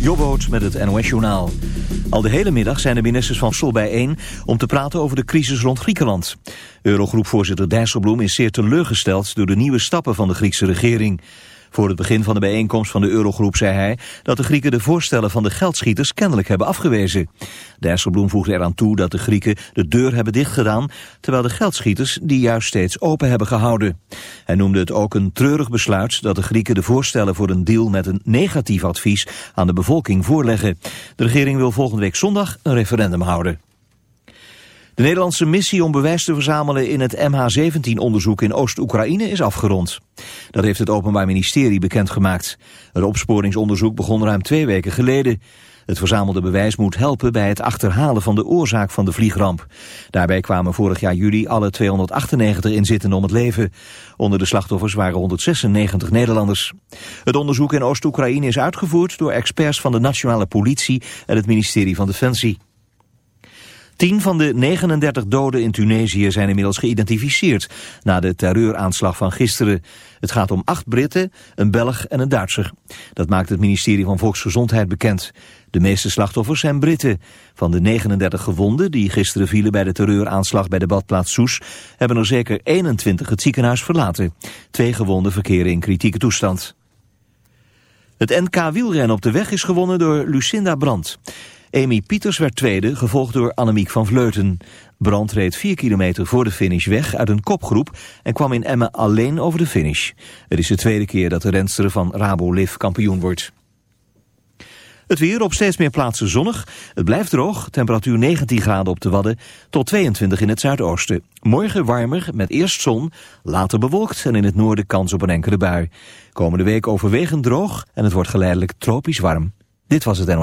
Jobboot met het NOS-journaal. Al de hele middag zijn de ministers van Sol bijeen om te praten over de crisis rond Griekenland. Eurogroepvoorzitter Dijsselbloem is zeer teleurgesteld door de nieuwe stappen van de Griekse regering. Voor het begin van de bijeenkomst van de Eurogroep zei hij dat de Grieken de voorstellen van de geldschieters kennelijk hebben afgewezen. Dijsselbloem voegde eraan toe dat de Grieken de deur hebben dichtgedaan, terwijl de geldschieters die juist steeds open hebben gehouden. Hij noemde het ook een treurig besluit dat de Grieken de voorstellen voor een deal met een negatief advies aan de bevolking voorleggen. De regering wil volgende week zondag een referendum houden. De Nederlandse missie om bewijs te verzamelen in het MH17-onderzoek in Oost-Oekraïne is afgerond. Dat heeft het Openbaar Ministerie bekendgemaakt. Het opsporingsonderzoek begon ruim twee weken geleden. Het verzamelde bewijs moet helpen bij het achterhalen van de oorzaak van de vliegramp. Daarbij kwamen vorig jaar juli alle 298 inzittenden om het leven. Onder de slachtoffers waren 196 Nederlanders. Het onderzoek in Oost-Oekraïne is uitgevoerd door experts van de nationale politie en het ministerie van Defensie. Tien van de 39 doden in Tunesië zijn inmiddels geïdentificeerd na de terreuraanslag van gisteren. Het gaat om acht Britten, een Belg en een Duitser. Dat maakt het ministerie van Volksgezondheid bekend. De meeste slachtoffers zijn Britten. Van de 39 gewonden die gisteren vielen bij de terreuraanslag bij de badplaats Soes... hebben er zeker 21 het ziekenhuis verlaten. Twee gewonden verkeren in kritieke toestand. Het NK wielrennen op de weg is gewonnen door Lucinda Brandt. Amy Pieters werd tweede, gevolgd door Annemiek van Vleuten. Brand reed 4 kilometer voor de finish weg uit een kopgroep en kwam in Emmen alleen over de finish. Het is de tweede keer dat de renster van Rabo Liv kampioen wordt. Het weer op steeds meer plaatsen zonnig. Het blijft droog, temperatuur 19 graden op de Wadden tot 22 in het zuidoosten. Morgen warmer met eerst zon, later bewolkt en in het noorden kans op een enkele bui. Komende week overwegend droog en het wordt geleidelijk tropisch warm. Dit was het NO.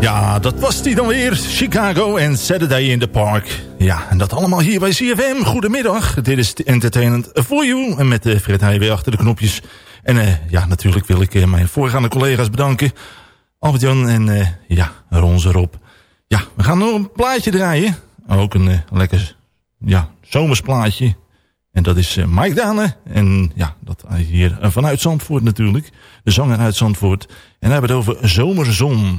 Ja, dat was die dan weer. Chicago en Saturday in the Park. Ja, en dat allemaal hier bij CFM. Goedemiddag. Dit is Entertainment for You. En met uh, Fred Heij weer achter de knopjes. En uh, ja, natuurlijk wil ik uh, mijn voorgaande collega's bedanken. Albert-Jan en ja, Ron erop. Ja, we gaan nog een plaatje draaien. Ook een lekker ja, zomersplaatje. En dat is Mike Dane. En ja, dat hier vanuit Zandvoort natuurlijk. De zanger uit Zandvoort. En we hebben het over Zomerzon.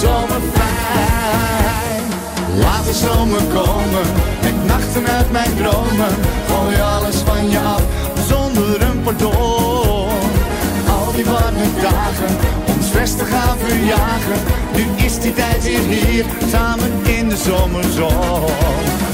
zomer fijn. Laat de zomer komen, met nachten uit mijn dromen. Gooi alles van je af, zonder een pardon. Al die warme dagen, ons te gaan verjagen. Nu is die tijd weer hier, samen in de zomerzon.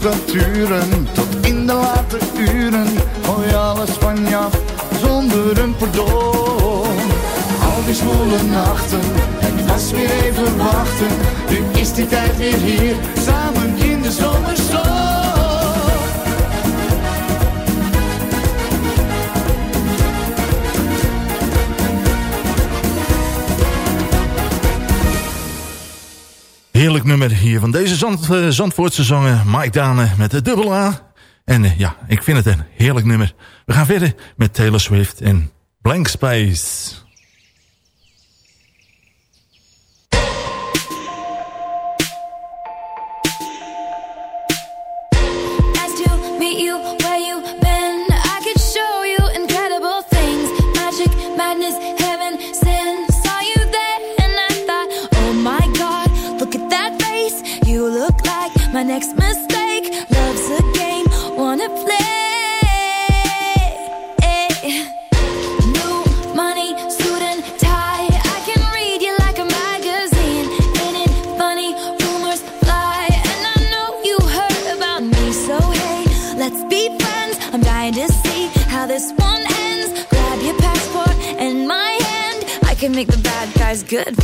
Temperaturen tot in de late uren. Gooi alles van je af zonder een pardon. Al die zwoele nachten, het was weer even wachten. Nu is die tijd weer hier, samen in de zomerzon. Heerlijk nummer hier van deze Zand, uh, Zandvoortse zanger Mike Dane met de dubbel A. En uh, ja, ik vind het een heerlijk nummer. We gaan verder met Taylor Swift en Blank Space.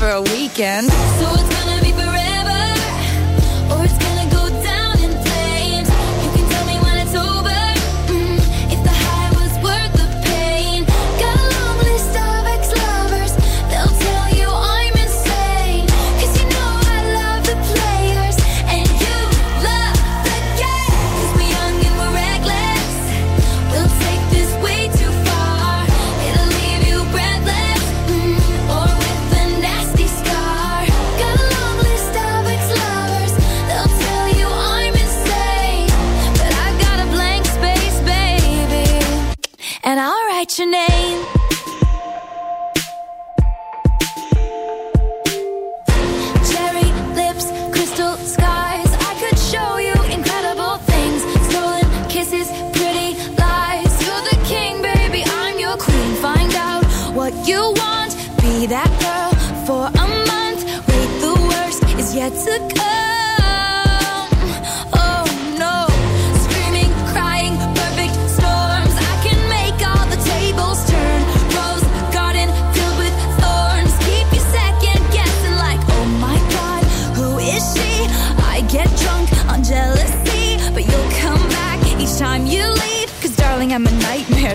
For a weekend. So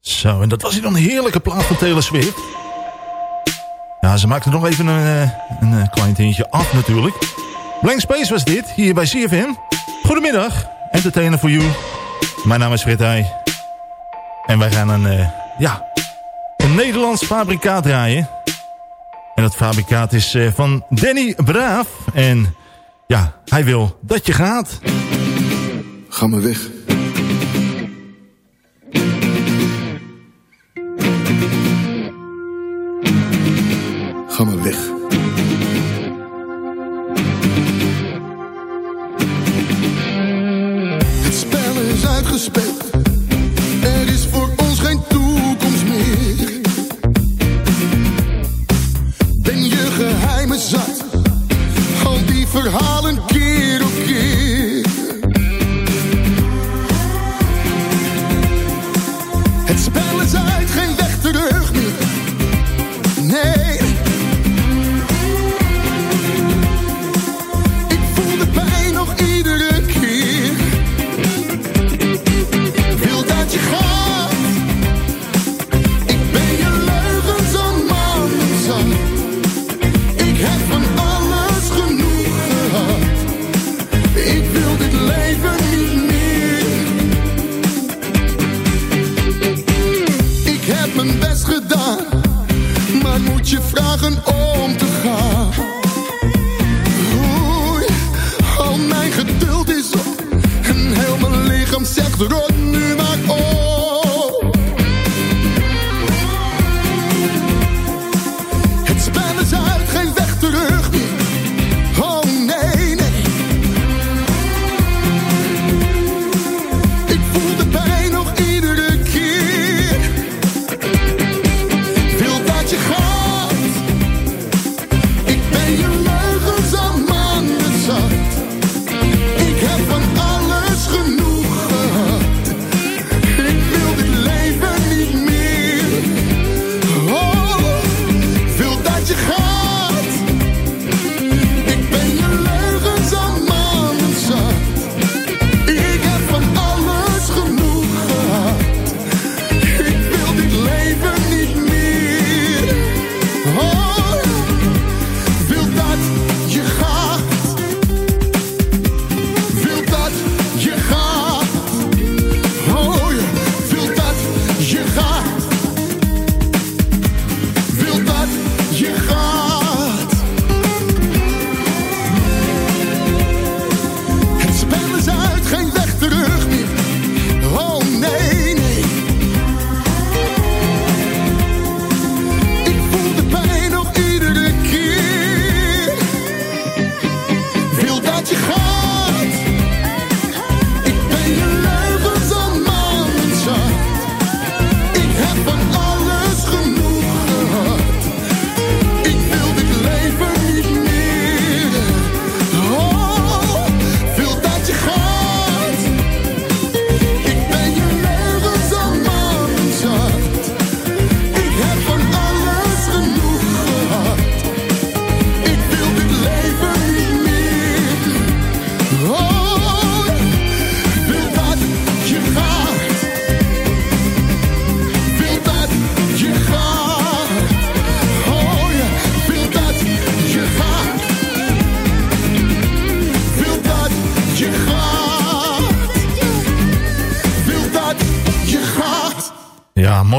Zo, en dat was hier dan een heerlijke plaat van Taylor Swift. Ja, ze maakte nog even een, eh, een eh, klein tintje af natuurlijk. Blank Space was dit, hier bij CFM. Goedemiddag, entertainer for you. Mijn naam is Frit En wij gaan een, eh, ja, een Nederlands fabrikaat draaien. En dat fabrikaat is van Danny Braaf. En ja, hij wil dat je gaat. Ga maar weg. programma weg.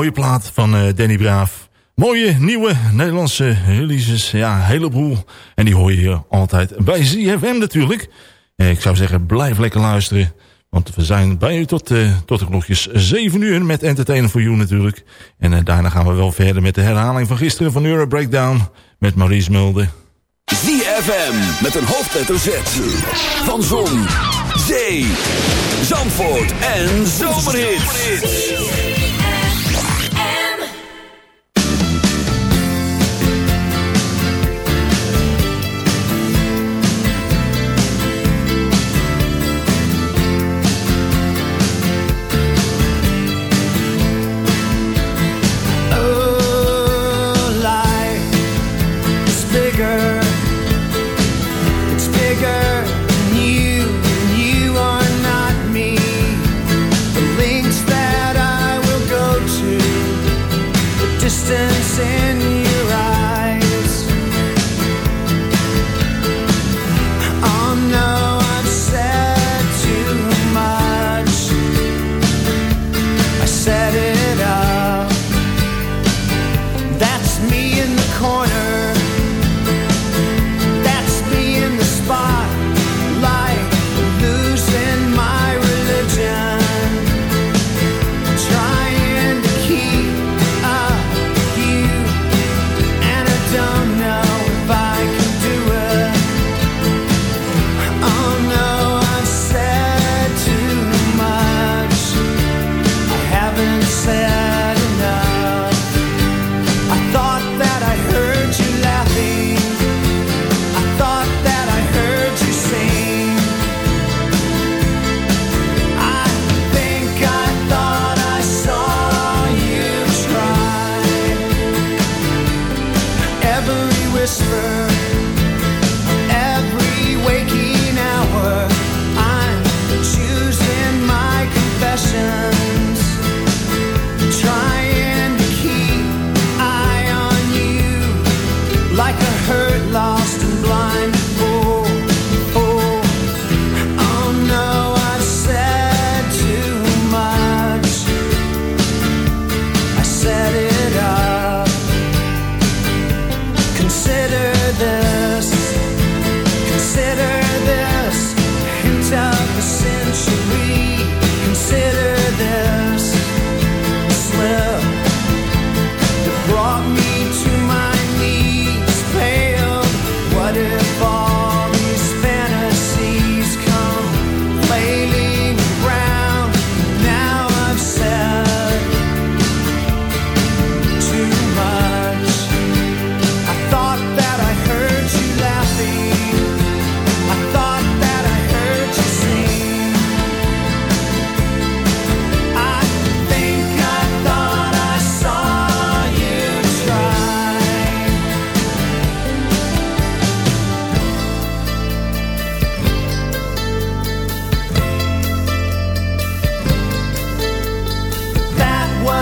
mooie plaat van uh, Danny Braaf. Mooie, nieuwe Nederlandse releases. Ja, een heleboel. En die hoor je hier altijd bij ZFM natuurlijk. Eh, ik zou zeggen, blijf lekker luisteren. Want we zijn bij u tot, eh, tot de klokjes 7 uur met Entertainer for You natuurlijk. En eh, daarna gaan we wel verder met de herhaling van gisteren van Euro Breakdown met Maurice Mulder. ZFM met een hoofdletter Z van Zon, Zee, Zandvoort en Zomerhit.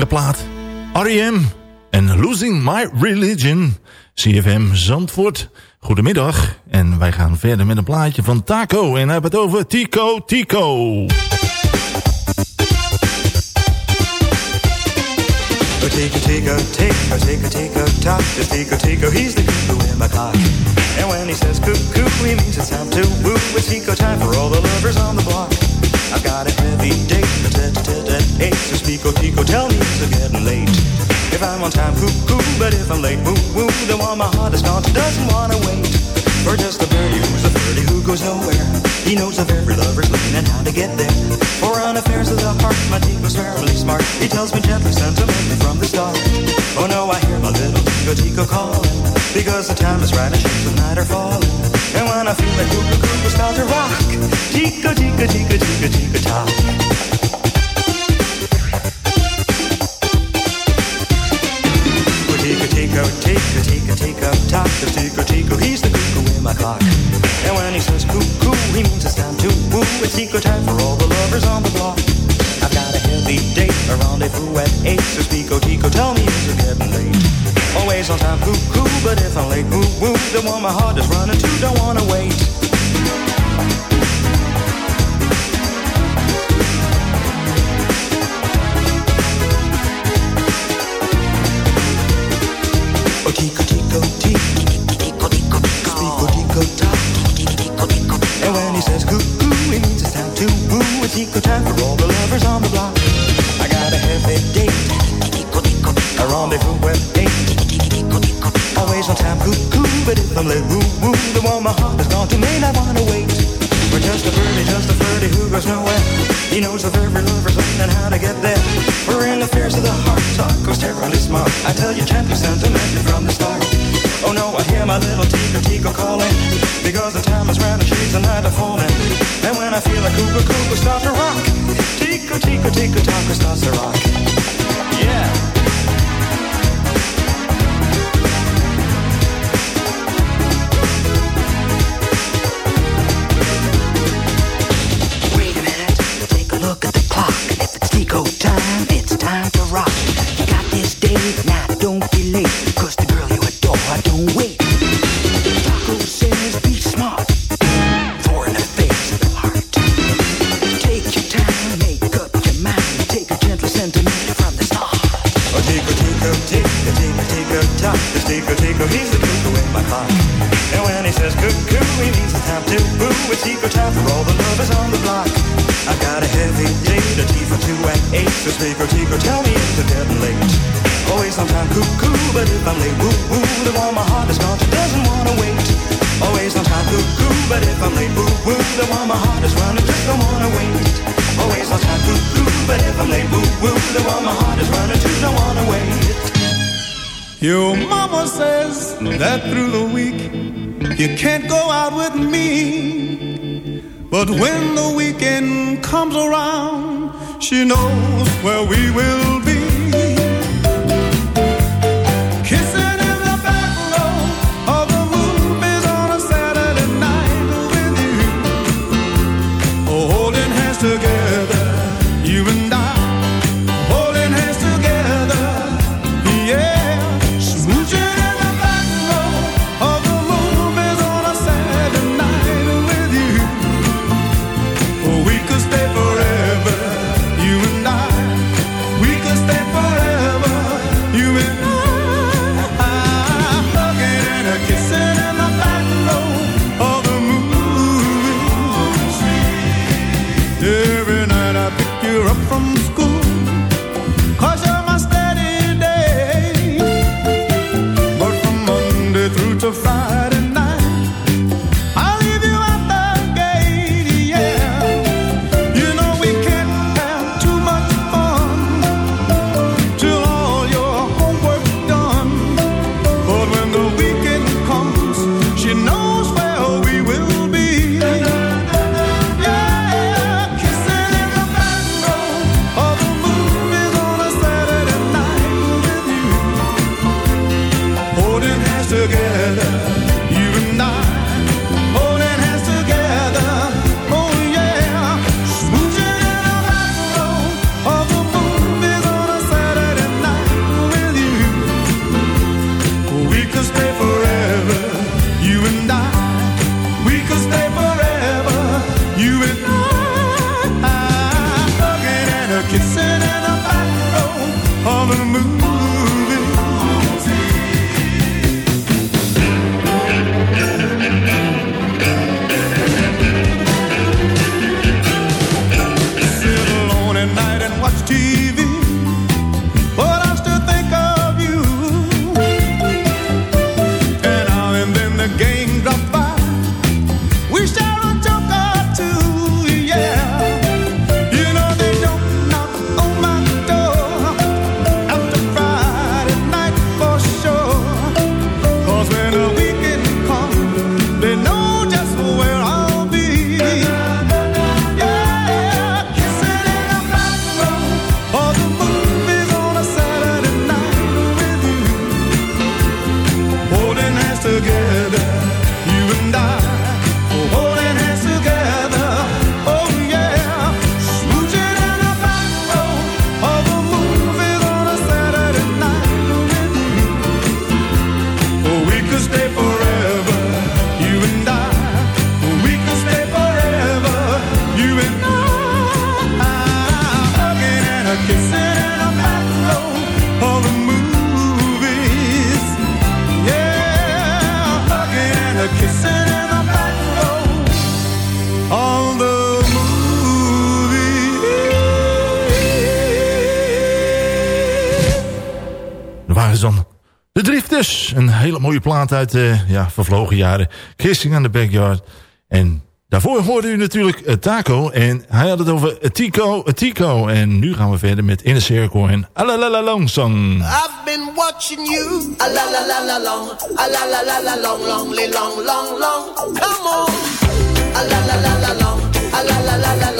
lekkere plaat. R.E.M. en Losing My Religion. CFM Zandvoort. Goedemiddag. En wij gaan verder met een plaatje van Taco. En hij hebben het over Tico Tico. Tico take a take a he's the cuckoo in my clock. And when he says cuckoo, he means it's time to woo. It's Tico time for all the lovers on the block. I've got a heavy date, a eight. Tell me it's getting late. If I'm on time, cuckoo, but if I'm late, woo, woo, the one my heart is gone, doesn't wanna wait. For just a birdie who's a birdie who goes nowhere. He knows of every lover's lane and how to get there. For on affairs of the heart, my Tico's fairly smart. He tells me gently, sentimentally from the start. Oh no, I hear my little Tico Tico calling. Because the time is right and shapes of night are falling. And when I feel that cuckoo cuckoo start to rock. Tico Tico Tico Tico Tico tock. Tico Tico, he's the cuckoo in my clock. And when he says cuckoo, he means it's time to woo. It's Tico time for all the lovers on the block. I've got a heavy date, a rendezvous at eight. So Tico Tico, tell me is it getting late? Always on time, cuckoo, but if I'm late, woo woo, the one my heart is running to, don't wanna wait. My heart is gone to may not wanna wait. We're just a birdie, just a birdie who goes nowhere. He knows of every lover's lane and how to get there. We're in affairs of the heart, Taco's terribly smart. I tell you gently, sentimentally from the start. Oh no, I hear my little Tico Tico calling Because the time is round and shades of night are falling And when I feel a cuckoo cuckoo start to rock Tico Tico Tico Taco starts to rock mooie plaat uit uh, ja, vervlogen jaren. Kissing aan the Backyard. En daarvoor hoorde u natuurlijk uh, Taco. En hij had het over eh, Tico, eh, Tico. En nu gaan we verder met Inner Circle en Alalala Long Song. I've been watching you. Alalala long. Alalala long, long, long, long, long. Come on. Alalala long. Alalala long.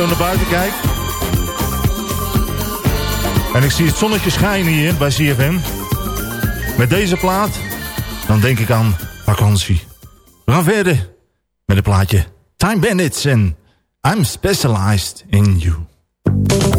zo naar buiten kijk. En ik zie het zonnetje schijnen hier bij CFM. Met deze plaat, dan denk ik aan vakantie. We gaan verder met het plaatje Time Bandits en I'm Specialized in You.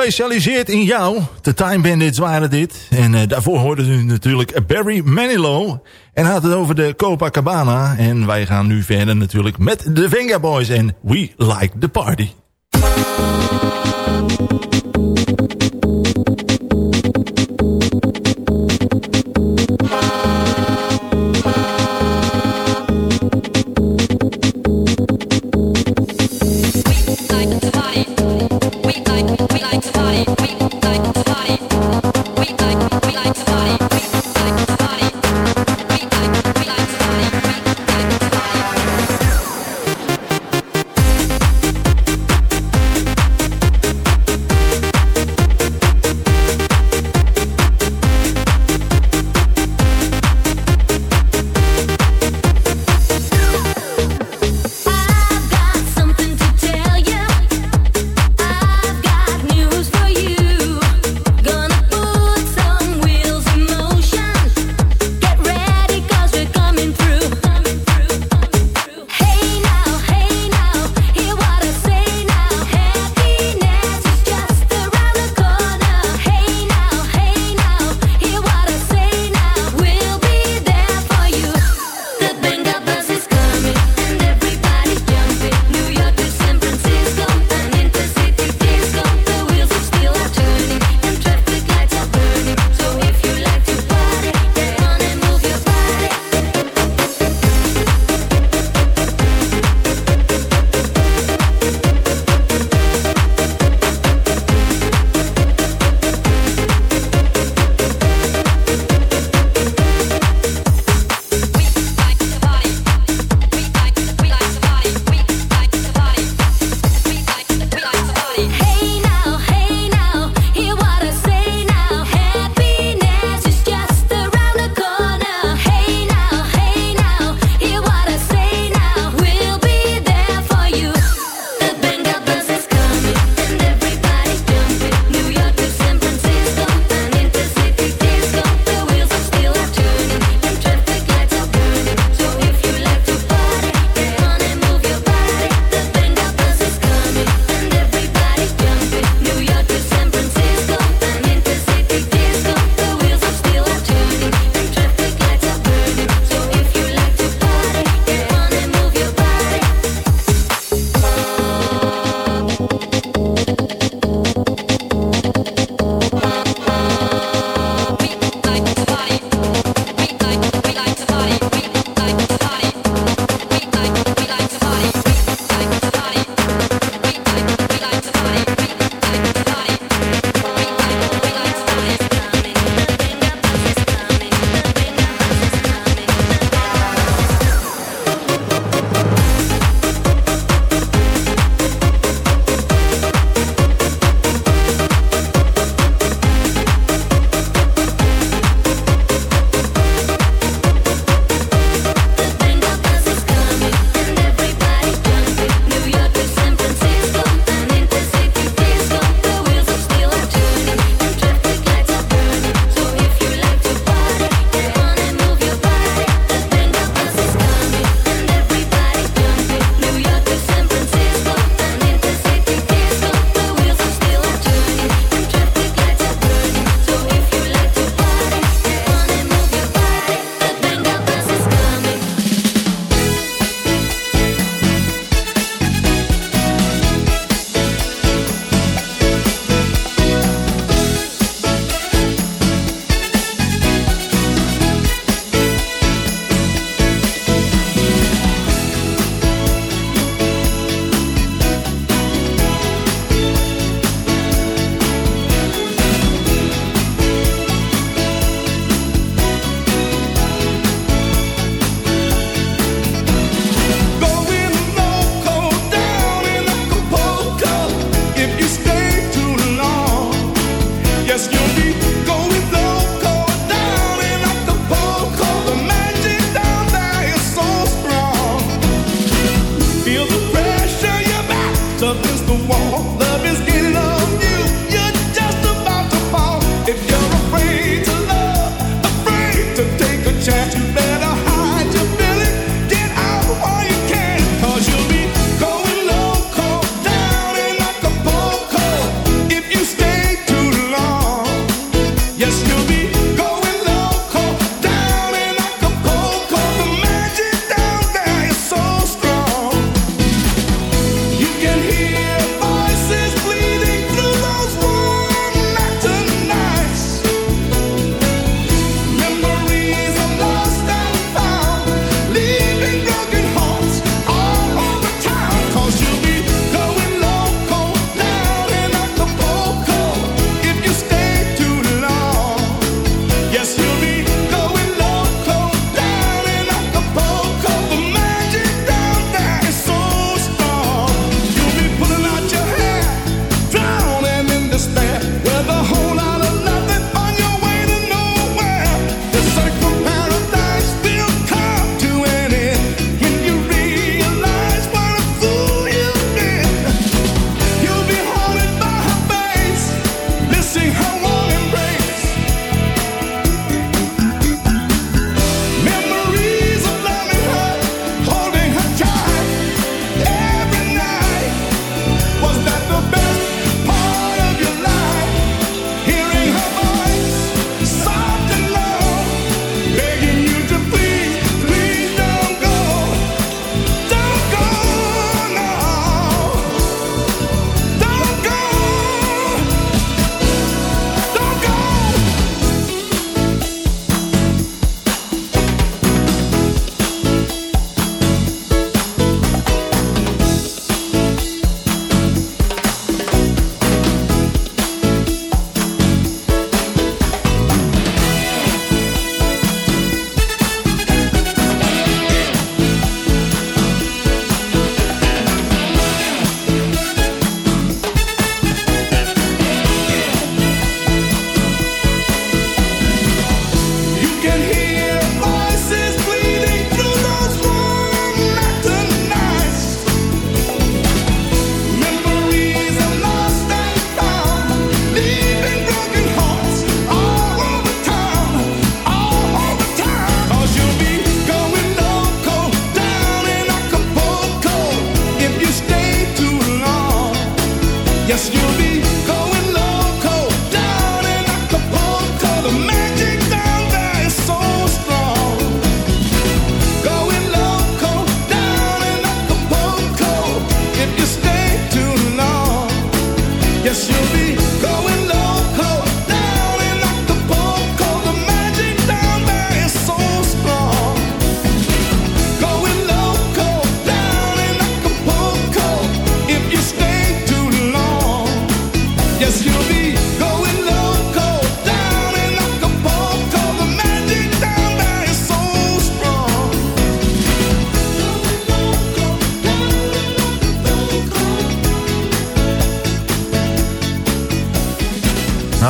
Gespecialiseerd in jou. De Time Bandits waren dit. En uh, daarvoor hoorden u natuurlijk Barry Manilow. En had het over de Copacabana. En wij gaan nu verder natuurlijk met de Venga Boys. En We Like the Party.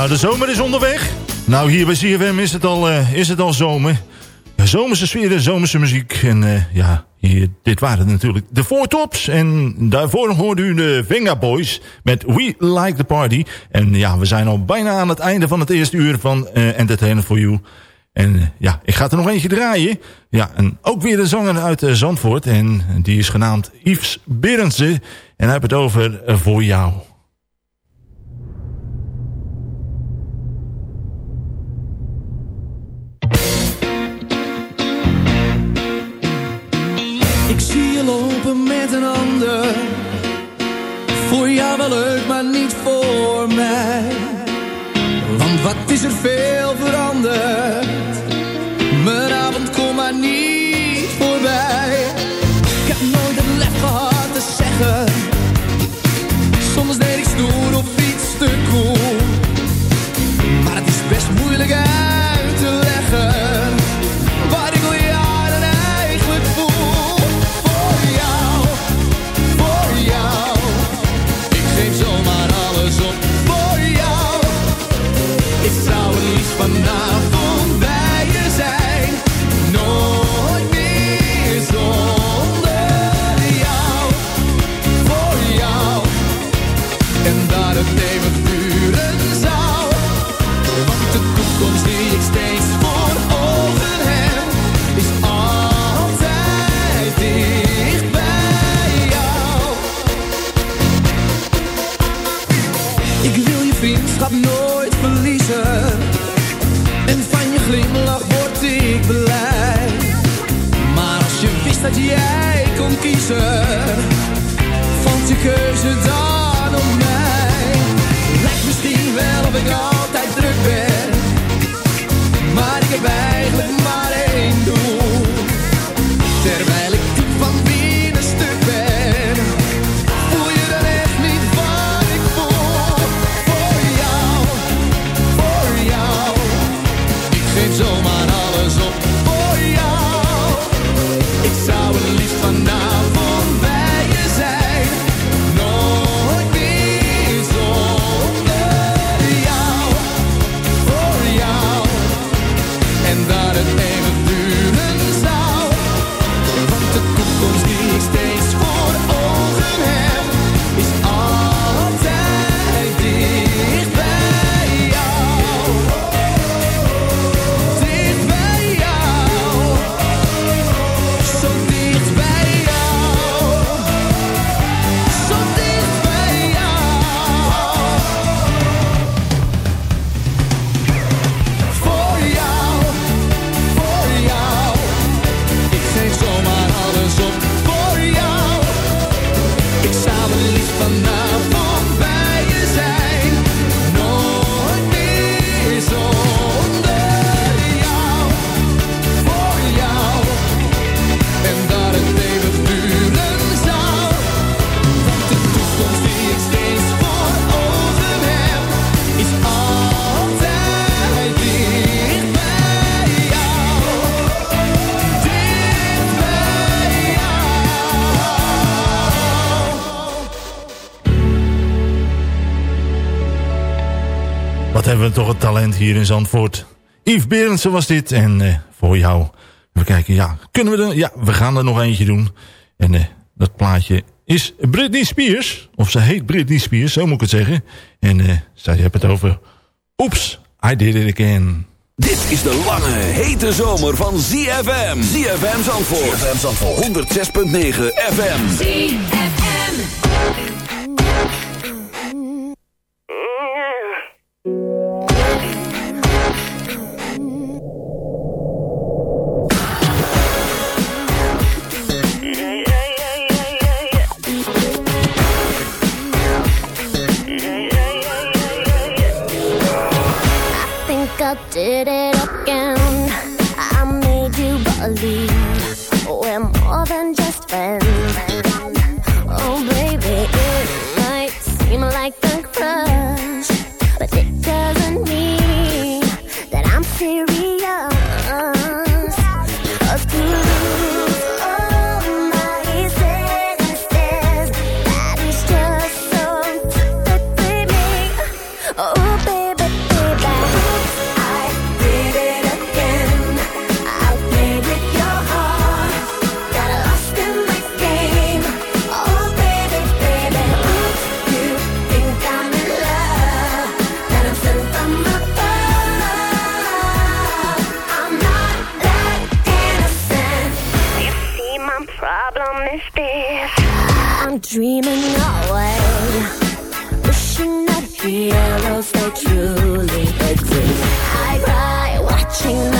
Nou, de zomer is onderweg. Nou, hier bij CFM is het al, eh, is het al zomer. Zomerse sfeer, zomerse muziek. En eh, ja, hier, dit waren natuurlijk de Four Tops. En daarvoor hoorde u de Venga Boys met We Like the Party. En ja, we zijn al bijna aan het einde van het eerste uur van eh Entertainment for You. En ja, ik ga er nog eentje draaien. Ja, en ook weer een zanger uit Zandvoort. En die is genaamd Yves Berendsen. En hij heeft het over Voor Jou. Voor jou wel leuk, maar niet voor mij. Want wat is er veel veranderd? Mijn avond komt maar niet vriendschap nooit verliezen. En van je glimlach word ik blij. Maar als je wist dat jij kon kiezen, vond je keuze dan op mij. Lijkt misschien wel of ik altijd druk ben. Maar ik heb eigenlijk hebben we toch een talent hier in Zandvoort. Yves Berendsen was dit. En eh, voor jou. Even kijken, ja. Kunnen we er... Ja, we gaan er nog eentje doen. En eh, dat plaatje is Britney Spears. Of ze heet Britney Spears, zo moet ik het zeggen. En eh, zij heeft het over... Oeps, I did it again. Dit is de lange, hete zomer van ZFM. ZFM Zandvoort. ZFM Zandvoort. 106.9 FM. ZFM. it is. dreaming away, wishing that heroes they truly exist. I cry watching.